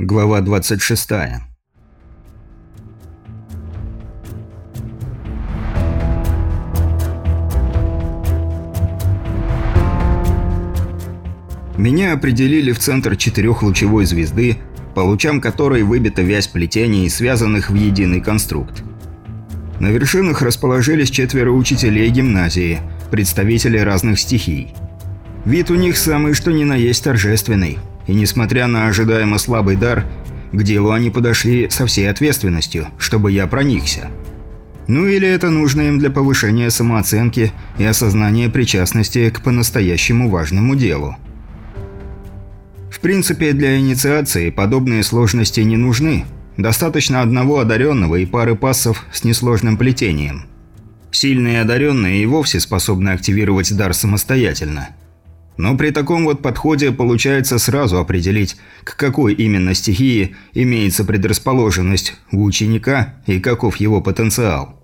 Глава 26. Меня определили в центр четырехлучевой звезды, по лучам которой выбита вязь плетений, связанных в единый конструкт. На вершинах расположились четверо учителей гимназии, представители разных стихий. Вид у них самый что ни на есть торжественный – и несмотря на ожидаемо слабый дар, к делу они подошли со всей ответственностью, чтобы я проникся. Ну или это нужно им для повышения самооценки и осознания причастности к по-настоящему важному делу. В принципе, для инициации подобные сложности не нужны. Достаточно одного одаренного и пары пассов с несложным плетением. Сильные одаренные и вовсе способны активировать дар самостоятельно – но при таком вот подходе получается сразу определить, к какой именно стихии имеется предрасположенность у ученика и каков его потенциал.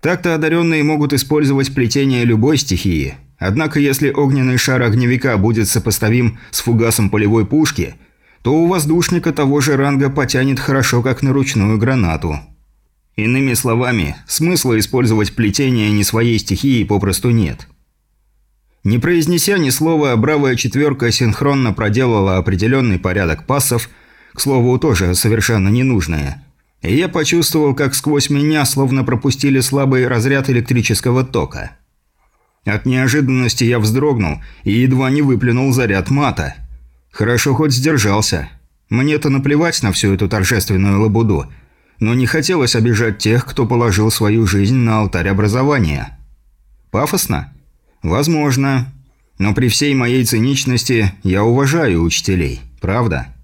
Так-то одаренные могут использовать плетение любой стихии, однако если огненный шар огневика будет сопоставим с фугасом полевой пушки, то у воздушника того же ранга потянет хорошо как на ручную гранату. Иными словами, смысла использовать плетение не своей стихии попросту нет – не произнеся ни слова, бравая четверка синхронно проделала определенный порядок пассов, к слову, тоже совершенно ненужное. И я почувствовал, как сквозь меня словно пропустили слабый разряд электрического тока. От неожиданности я вздрогнул и едва не выплюнул заряд мата. Хорошо хоть сдержался. Мне-то наплевать на всю эту торжественную лабуду, но не хотелось обижать тех, кто положил свою жизнь на алтарь образования. Пафосно? «Возможно. Но при всей моей циничности я уважаю учителей. Правда?»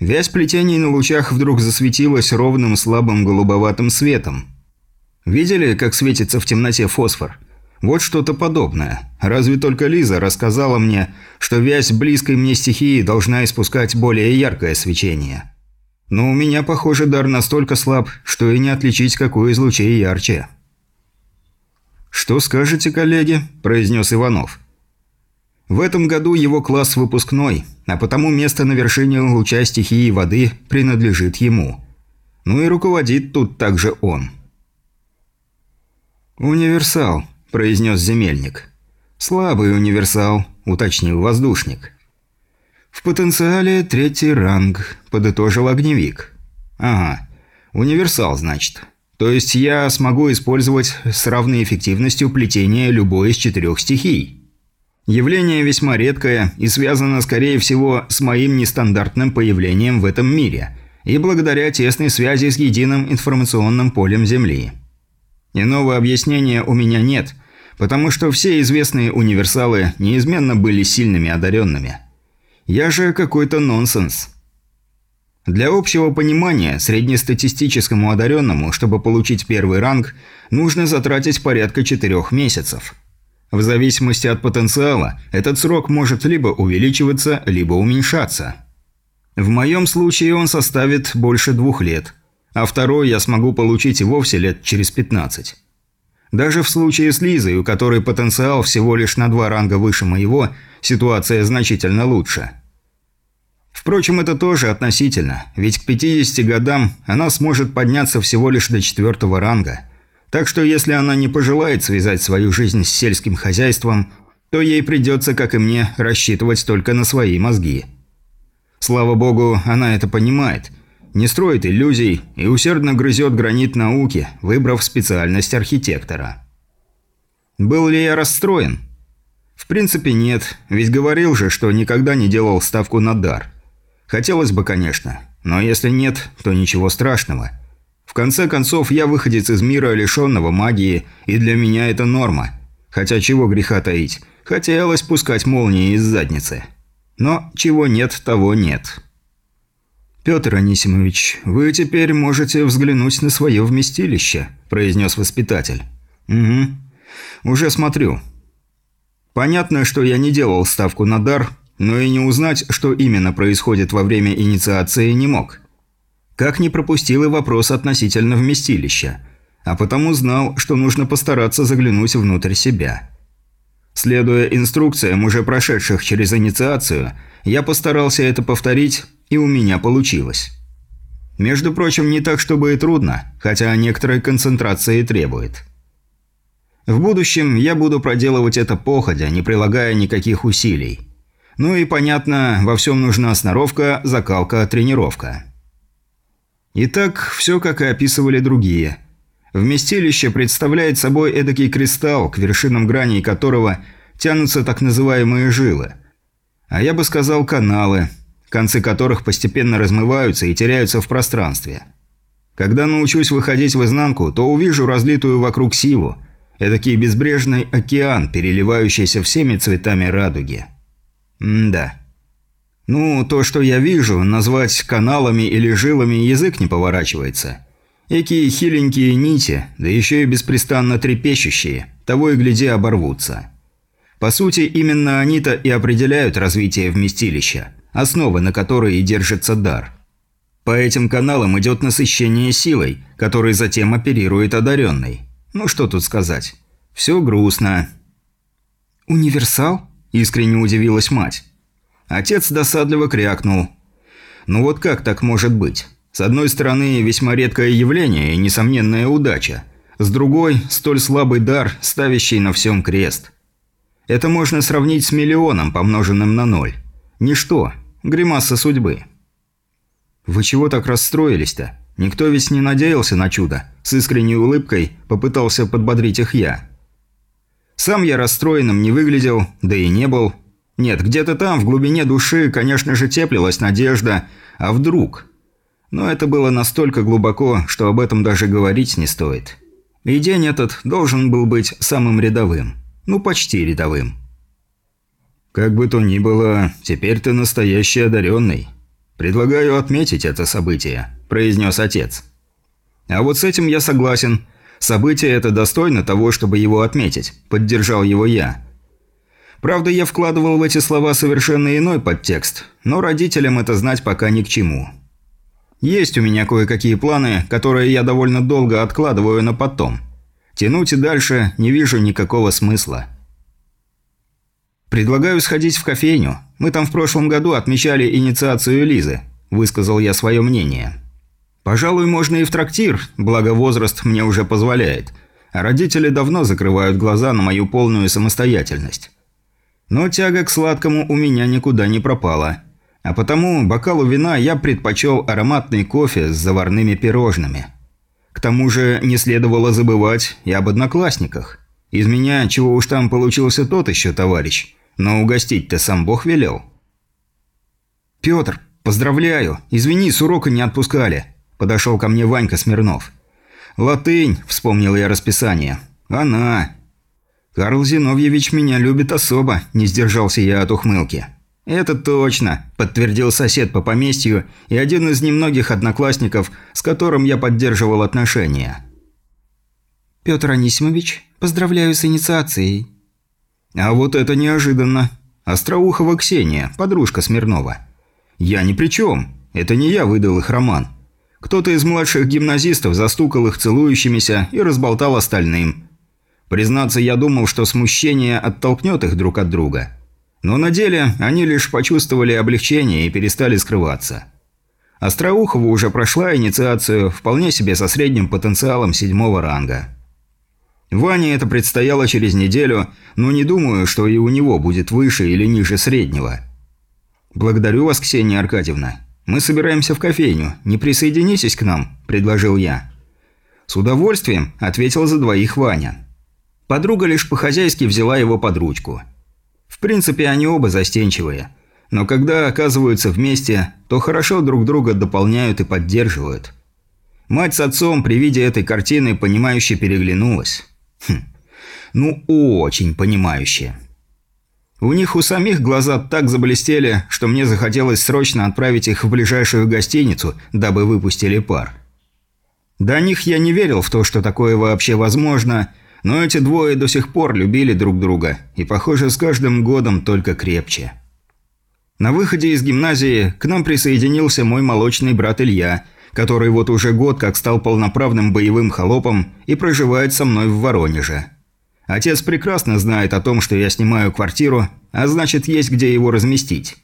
Вязь плетений на лучах вдруг засветилась ровным слабым голубоватым светом. Видели, как светится в темноте фосфор? Вот что-то подобное. Разве только Лиза рассказала мне, что вязь близкой мне стихии должна испускать более яркое свечение. Но у меня, похоже, дар настолько слаб, что и не отличить, какой из лучей ярче. «Что скажете, коллеги?» – произнес Иванов. В этом году его класс выпускной, а потому место на вершине луча стихии воды принадлежит ему. Ну и руководит тут также он. «Универсал», – произнес земельник. «Слабый универсал», – уточнил воздушник. «В потенциале третий ранг», – подытожил огневик. «Ага, универсал, значит». То есть я смогу использовать с равной эффективностью плетение любой из четырех стихий. Явление весьма редкое и связано, скорее всего, с моим нестандартным появлением в этом мире и благодаря тесной связи с единым информационным полем Земли. Иного объяснения у меня нет, потому что все известные универсалы неизменно были сильными одаренными. Я же какой-то нонсенс. Для общего понимания, среднестатистическому одаренному, чтобы получить первый ранг, нужно затратить порядка четырех месяцев. В зависимости от потенциала, этот срок может либо увеличиваться, либо уменьшаться. В моем случае он составит больше двух лет, а второй я смогу получить и вовсе лет через 15. Даже в случае с Лизой, у которой потенциал всего лишь на два ранга выше моего, ситуация значительно лучше – Впрочем, это тоже относительно, ведь к 50 годам она сможет подняться всего лишь до четвертого ранга. Так что если она не пожелает связать свою жизнь с сельским хозяйством, то ей придется, как и мне, рассчитывать только на свои мозги. Слава богу, она это понимает, не строит иллюзий и усердно грызет гранит науки, выбрав специальность архитектора. Был ли я расстроен? В принципе нет, ведь говорил же, что никогда не делал ставку на дар – Хотелось бы, конечно, но если нет, то ничего страшного. В конце концов, я выходец из мира, лишенного магии, и для меня это норма. Хотя чего греха таить, хотелось пускать молнии из задницы. Но чего нет, того нет. «Петр Анисимович, вы теперь можете взглянуть на свое вместилище», – произнес воспитатель. «Угу. Уже смотрю. Понятно, что я не делал ставку на дар, но и не узнать, что именно происходит во время инициации, не мог. Как не пропустил и вопрос относительно вместилища, а потому знал, что нужно постараться заглянуть внутрь себя. Следуя инструкциям, уже прошедших через инициацию, я постарался это повторить И у меня получилось. Между прочим, не так, чтобы и трудно, хотя некоторой концентрации требует. В будущем я буду проделывать это походя, не прилагая никаких усилий. Ну и понятно, во всем нужна сноровка, закалка, тренировка. Итак, все как и описывали другие. Вместилище представляет собой эдакий кристалл, к вершинам граней которого тянутся так называемые жилы. А я бы сказал каналы – концы которых постепенно размываются и теряются в пространстве. Когда научусь выходить в изнанку, то увижу разлитую вокруг силу, эдакий безбрежный океан, переливающийся всеми цветами радуги. М-да. Ну, то, что я вижу, назвать каналами или жилами язык не поворачивается. Экие хиленькие нити, да еще и беспрестанно трепещущие, того и гляди оборвутся. По сути, именно они-то и определяют развитие вместилища – основы, на которой и держится дар. По этим каналам идет насыщение силой, которой затем оперирует одаренный. Ну что тут сказать. Все грустно. «Универсал?» – искренне удивилась мать. Отец досадливо крякнул. «Ну вот как так может быть? С одной стороны, весьма редкое явление и несомненная удача. С другой – столь слабый дар, ставящий на всем крест. Это можно сравнить с миллионом, помноженным на ноль. Ничто. Гримаса судьбы. «Вы чего так расстроились-то? Никто ведь не надеялся на чудо?» С искренней улыбкой попытался подбодрить их я. Сам я расстроенным не выглядел, да и не был. Нет, где-то там, в глубине души, конечно же, теплилась надежда. А вдруг? Но это было настолько глубоко, что об этом даже говорить не стоит. И день этот должен был быть самым рядовым. Ну, почти рядовым. «Как бы то ни было, теперь ты настоящий одаренный. Предлагаю отметить это событие», – произнес отец. «А вот с этим я согласен. Событие это достойно того, чтобы его отметить», – поддержал его я. Правда, я вкладывал в эти слова совершенно иной подтекст, но родителям это знать пока ни к чему. Есть у меня кое-какие планы, которые я довольно долго откладываю на потом. Тянуть и дальше не вижу никакого смысла. «Предлагаю сходить в кофейню. Мы там в прошлом году отмечали инициацию Лизы», – высказал я свое мнение. «Пожалуй, можно и в трактир, благо возраст мне уже позволяет. А родители давно закрывают глаза на мою полную самостоятельность. Но тяга к сладкому у меня никуда не пропала. А потому бокалу вина я предпочел ароматный кофе с заварными пирожными. К тому же не следовало забывать и об одноклассниках. Из меня, чего уж там получился тот еще товарищ – но угостить-то сам Бог велел. «Петр, поздравляю! Извини, с урока не отпускали!» Подошел ко мне Ванька Смирнов. «Латынь», – вспомнил я расписание. «Она». «Карл Зиновьевич меня любит особо», – не сдержался я от ухмылки. «Это точно», – подтвердил сосед по поместью и один из немногих одноклассников, с которым я поддерживал отношения. «Петр Анисимович, поздравляю с инициацией», а вот это неожиданно. Остроухова Ксения, подружка Смирнова. Я ни при чем. Это не я выдал их роман. Кто-то из младших гимназистов застукал их целующимися и разболтал остальным. Признаться, я думал, что смущение оттолкнет их друг от друга. Но на деле они лишь почувствовали облегчение и перестали скрываться. Остроухова уже прошла инициацию вполне себе со средним потенциалом седьмого ранга. Ване это предстояло через неделю, но не думаю, что и у него будет выше или ниже среднего. «Благодарю вас, Ксения Аркадьевна. Мы собираемся в кофейню. Не присоединитесь к нам?» – предложил я. «С удовольствием», – ответил за двоих Ваня. Подруга лишь по-хозяйски взяла его под ручку. В принципе, они оба застенчивые. Но когда оказываются вместе, то хорошо друг друга дополняют и поддерживают. Мать с отцом при виде этой картины понимающе переглянулась. Хм. Ну, очень понимающие. У них у самих глаза так заблестели, что мне захотелось срочно отправить их в ближайшую гостиницу, дабы выпустили пар. До них я не верил в то, что такое вообще возможно, но эти двое до сих пор любили друг друга, и, похоже, с каждым годом только крепче. На выходе из гимназии к нам присоединился мой молочный брат Илья – который вот уже год как стал полноправным боевым холопом и проживает со мной в Воронеже. Отец прекрасно знает о том, что я снимаю квартиру, а значит, есть где его разместить.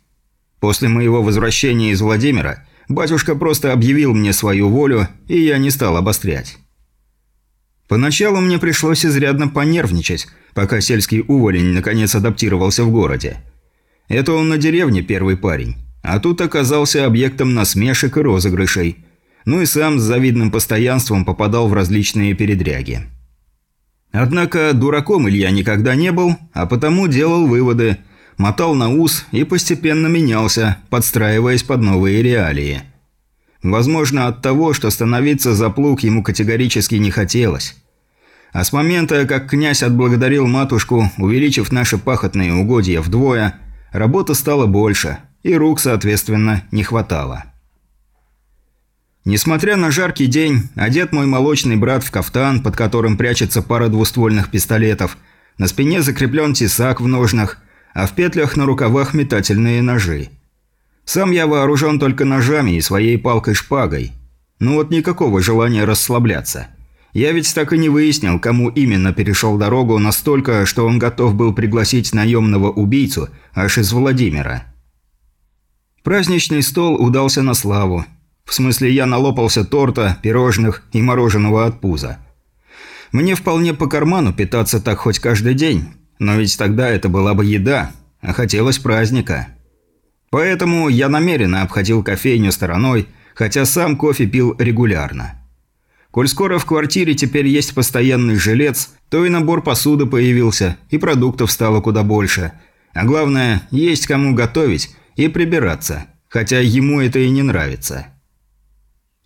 После моего возвращения из Владимира батюшка просто объявил мне свою волю, и я не стал обострять. Поначалу мне пришлось изрядно понервничать, пока сельский уволень наконец адаптировался в городе. Это он на деревне первый парень, а тут оказался объектом насмешек и розыгрышей, ну и сам с завидным постоянством попадал в различные передряги. Однако дураком Илья никогда не был, а потому делал выводы, мотал на ус и постепенно менялся, подстраиваясь под новые реалии. Возможно, от того, что становиться за плуг ему категорически не хотелось. А с момента, как князь отблагодарил матушку, увеличив наши пахотные угодья вдвое, работы стало больше, и рук, соответственно, не хватало. Несмотря на жаркий день, одет мой молочный брат в кафтан, под которым прячется пара двуствольных пистолетов, на спине закреплен тесак в ножнах, а в петлях на рукавах метательные ножи. Сам я вооружен только ножами и своей палкой-шпагой. Ну вот никакого желания расслабляться. Я ведь так и не выяснил, кому именно перешел дорогу настолько, что он готов был пригласить наемного убийцу аж из Владимира. Праздничный стол удался на славу, в смысле, я налопался торта, пирожных и мороженого от пуза. Мне вполне по карману питаться так хоть каждый день, но ведь тогда это была бы еда, а хотелось праздника. Поэтому я намеренно обходил кофейню стороной, хотя сам кофе пил регулярно. Коль скоро в квартире теперь есть постоянный жилец, то и набор посуды появился, и продуктов стало куда больше. А главное, есть кому готовить и прибираться, хотя ему это и не нравится.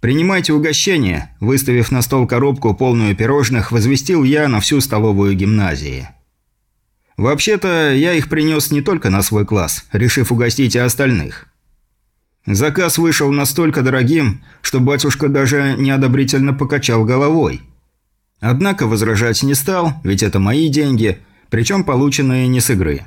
«Принимайте угощение», – выставив на стол коробку, полную пирожных, возвестил я на всю столовую гимназии. Вообще-то, я их принес не только на свой класс, решив угостить и остальных. Заказ вышел настолько дорогим, что батюшка даже неодобрительно покачал головой. Однако возражать не стал, ведь это мои деньги, причем полученные не с игры.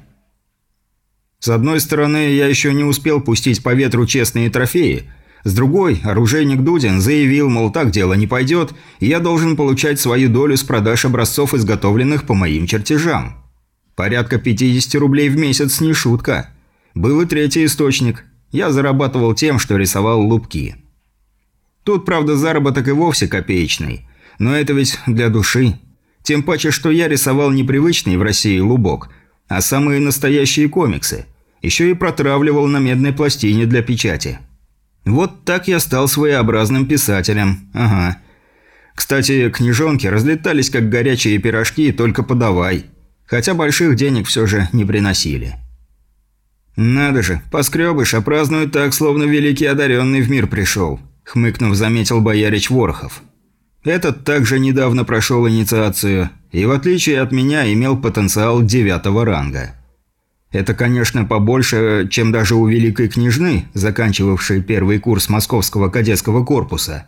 С одной стороны, я еще не успел пустить по ветру честные трофеи – с другой, оружейник Дудин заявил, мол, так дело не пойдет, и я должен получать свою долю с продаж образцов, изготовленных по моим чертежам. Порядка 50 рублей в месяц не шутка. Был и третий источник. Я зарабатывал тем, что рисовал лупки. Тут, правда, заработок и вовсе копеечный. Но это ведь для души. Тем паче, что я рисовал непривычный в России лубок, а самые настоящие комиксы. Еще и протравливал на медной пластине для печати. Вот так я стал своеобразным писателем. Ага. Кстати, книжонки разлетались как горячие пирожки, только подавай. Хотя больших денег все же не приносили. «Надо же, поскребыш, а празднуют так, словно великий одаренный в мир пришел», – хмыкнув, заметил боярич Ворохов. «Этот также недавно прошел инициацию, и в отличие от меня имел потенциал девятого ранга». Это, конечно, побольше, чем даже у великой княжны, заканчивавшей первый курс московского кадетского корпуса.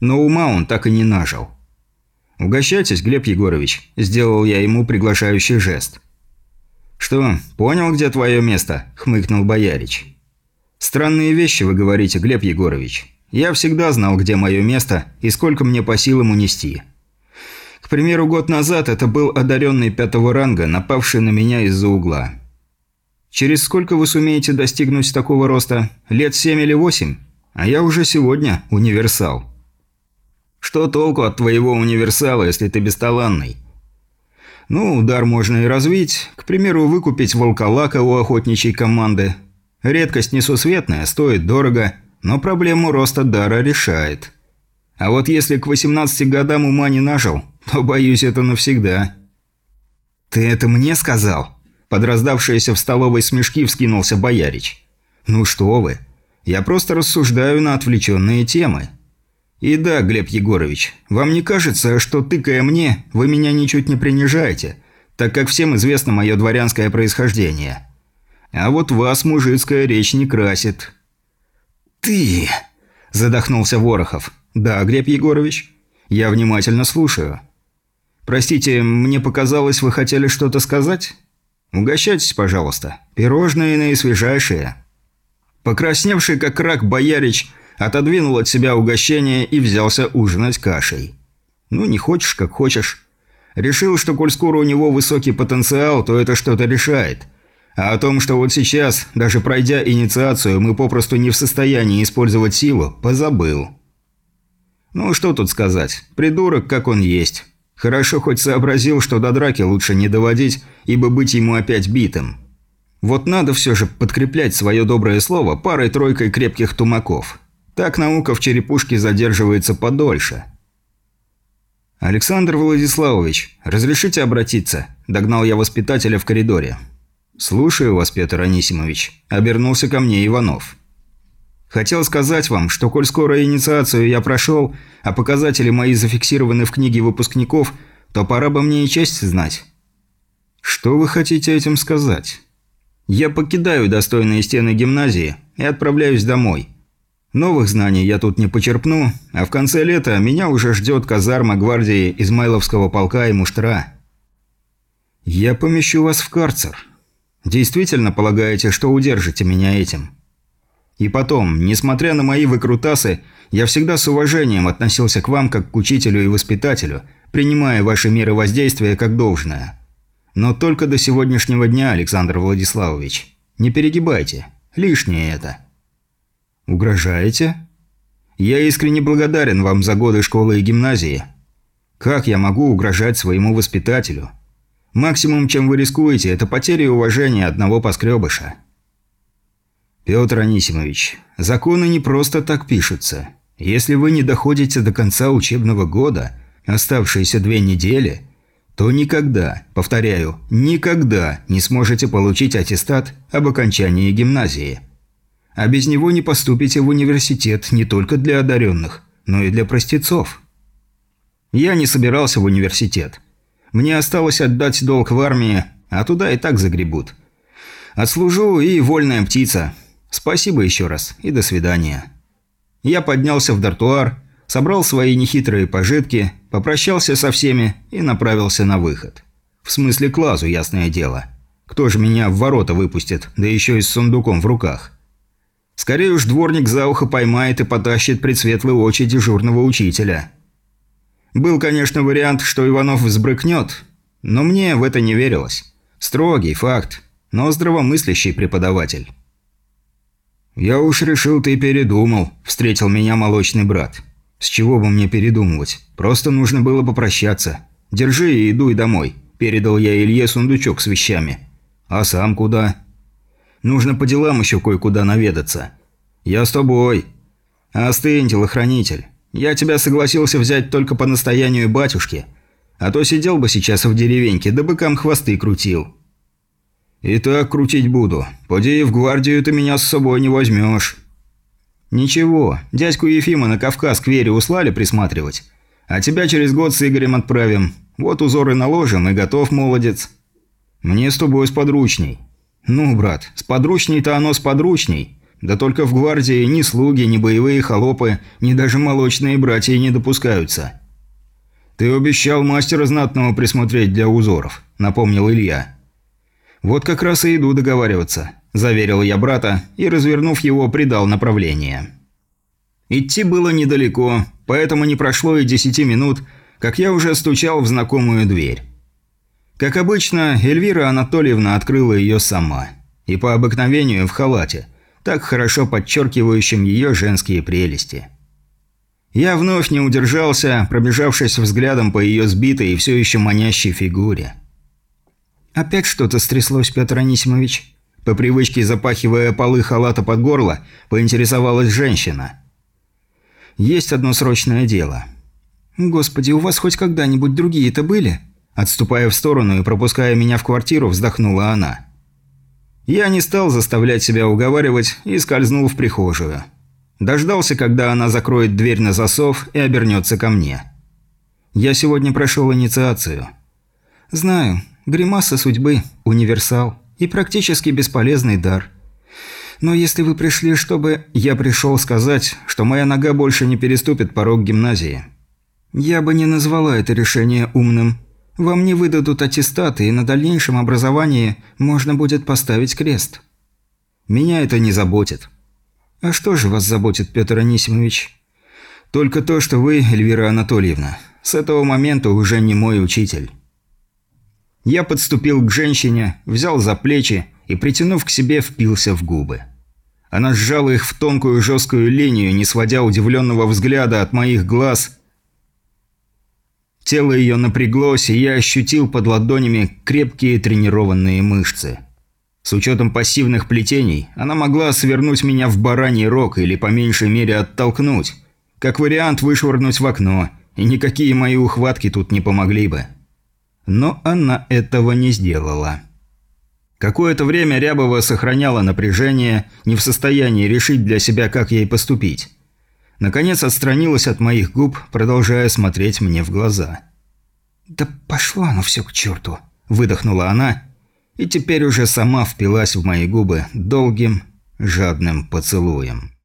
Но ума он так и не нажил. «Угощайтесь, Глеб Егорович», – сделал я ему приглашающий жест. «Что, понял, где твое место?» – хмыкнул Боярич. «Странные вещи вы говорите, Глеб Егорович. Я всегда знал, где мое место и сколько мне по силам унести. К примеру, год назад это был одаренный пятого ранга, напавший на меня из-за угла». Через сколько вы сумеете достигнуть такого роста? Лет семь или восемь? А я уже сегодня универсал. Что толку от твоего универсала, если ты бесталанный? Ну, удар можно и развить. К примеру, выкупить волколака у охотничьей команды. Редкость несусветная, стоит дорого, но проблему роста дара решает. А вот если к 18 годам ума не нажил, то, боюсь, это навсегда. «Ты это мне сказал?» Под раздавшиеся в столовой смешки вскинулся Боярич. «Ну что вы, я просто рассуждаю на отвлеченные темы». «И да, Глеб Егорович, вам не кажется, что, тыкая мне, вы меня ничуть не принижаете, так как всем известно мое дворянское происхождение? А вот вас мужицкая речь не красит». «Ты...» – задохнулся Ворохов. «Да, Глеб Егорович, я внимательно слушаю». «Простите, мне показалось, вы хотели что-то сказать?» «Угощайтесь, пожалуйста. Пирожные наисвежайшие». Покрасневший как рак боярич отодвинул от себя угощение и взялся ужинать кашей. «Ну, не хочешь, как хочешь». Решил, что коль скоро у него высокий потенциал, то это что-то решает. А о том, что вот сейчас, даже пройдя инициацию, мы попросту не в состоянии использовать силу, позабыл. Ну, что тут сказать. Придурок, как он есть. Хорошо хоть сообразил, что до драки лучше не доводить, ибо быть ему опять битым. Вот надо все же подкреплять свое доброе слово парой-тройкой крепких тумаков. Так наука в черепушке задерживается подольше. «Александр Владиславович, разрешите обратиться?» – догнал я воспитателя в коридоре. «Слушаю вас, Петр Анисимович», – обернулся ко мне Иванов. «Хотел сказать вам, что коль скоро инициацию я прошел, а показатели мои зафиксированы в книге выпускников, то пора бы мне и честь знать». «Что вы хотите этим сказать?» «Я покидаю достойные стены гимназии и отправляюсь домой. Новых знаний я тут не почерпну, а в конце лета меня уже ждет казарма гвардии Измайловского полка и муштра». «Я помещу вас в карцер», Действительно полагаете, что удержите меня этим? И потом, несмотря на мои выкрутасы, я всегда с уважением относился к вам как к учителю и воспитателю, принимая ваши меры воздействия как должное. Но только до сегодняшнего дня, Александр Владиславович. Не перегибайте. Лишнее это. Угрожаете? Я искренне благодарен вам за годы школы и гимназии. Как я могу угрожать своему воспитателю? Максимум, чем вы рискуете, это потеря уважения одного поскребыша. Петр Анисимович, законы не просто так пишутся. Если вы не доходите до конца учебного года, оставшиеся две недели, то никогда, повторяю, никогда не сможете получить аттестат об окончании гимназии. А без него не поступите в университет не только для одаренных, но и для простецов. Я не собирался в университет. Мне осталось отдать долг в армии, а туда и так загребут. Отслужу и вольная птица. Спасибо еще раз и до свидания. Я поднялся в дартуар, собрал свои нехитрые пожитки, попрощался со всеми и направился на выход. В смысле к лазу, ясное дело. Кто же меня в ворота выпустит, да еще и с сундуком в руках? Скорее уж дворник за ухо поймает и потащит пред светлые очи дежурного учителя. Был, конечно, вариант, что Иванов взбрыкнет, но мне в это не верилось. Строгий факт, но здравомыслящий преподаватель. «Я уж решил, ты передумал», – встретил меня молочный брат. «С чего бы мне передумывать? Просто нужно было попрощаться. Держи и иду домой», – передал я Илье сундучок с вещами. «А сам куда?» «Нужно по делам еще кое-куда наведаться». «Я с тобой». «Остынь, телохранитель. Я тебя согласился взять только по настоянию батюшки, а то сидел бы сейчас в деревеньке, да быкам хвосты крутил». «И так крутить буду. Поди в гвардию ты меня с собой не возьмешь». «Ничего, дядьку Ефима на Кавказ к Вере услали присматривать, а тебя через год с Игорем отправим. Вот узоры наложим и готов, молодец». «Мне с тобой сподручней». «Ну, брат, сподручней-то оно сподручней. Да только в гвардии ни слуги, ни боевые холопы, ни даже молочные братья не допускаются. «Ты обещал мастера знатного присмотреть для узоров», – напомнил Илья. «Вот как раз и иду договариваться», – заверил я брата и, развернув его, придал направление. Идти было недалеко, поэтому не прошло и десяти минут, как я уже стучал в знакомую дверь. Как обычно, Эльвира Анатольевна открыла ее сама. И по обыкновению в халате – так хорошо подчеркивающим ее женские прелести. Я вновь не удержался, пробежавшись взглядом по ее сбитой и все еще манящей фигуре. «Опять что-то стряслось, Петр Анисимович?» По привычке запахивая полы халата под горло, поинтересовалась женщина. «Есть одно срочное дело». «Господи, у вас хоть когда-нибудь другие-то были?» Отступая в сторону и пропуская меня в квартиру, вздохнула она. Я не стал заставлять себя уговаривать и скользнул в прихожую. Дождался, когда она закроет дверь на засов и обернется ко мне. Я сегодня прошел инициацию. Знаю, гримаса судьбы, универсал и практически бесполезный дар. Но если вы пришли, чтобы... Я пришел сказать, что моя нога больше не переступит порог гимназии. Я бы не назвала это решение умным. Вам не выдадут аттестаты, и на дальнейшем образовании можно будет поставить крест. Меня это не заботит. А что же вас заботит, Петр Анисимович? Только то, что вы, Эльвира Анатольевна, с этого момента уже не мой учитель. Я подступил к женщине, взял за плечи и, притянув к себе, впился в губы. Она сжала их в тонкую жесткую линию, не сводя удивленного взгляда от моих глаз. Тело ее напряглось, и я ощутил под ладонями крепкие тренированные мышцы. С учетом пассивных плетений, она могла свернуть меня в бараний рог или по меньшей мере оттолкнуть. Как вариант вышвырнуть в окно, и никакие мои ухватки тут не помогли бы. Но она этого не сделала. Какое-то время Рябова сохраняла напряжение, не в состоянии решить для себя, как ей поступить. Наконец отстранилась от моих губ, продолжая смотреть мне в глаза. «Да пошло оно все к черту!» – выдохнула она, и теперь уже сама впилась в мои губы долгим, жадным поцелуем.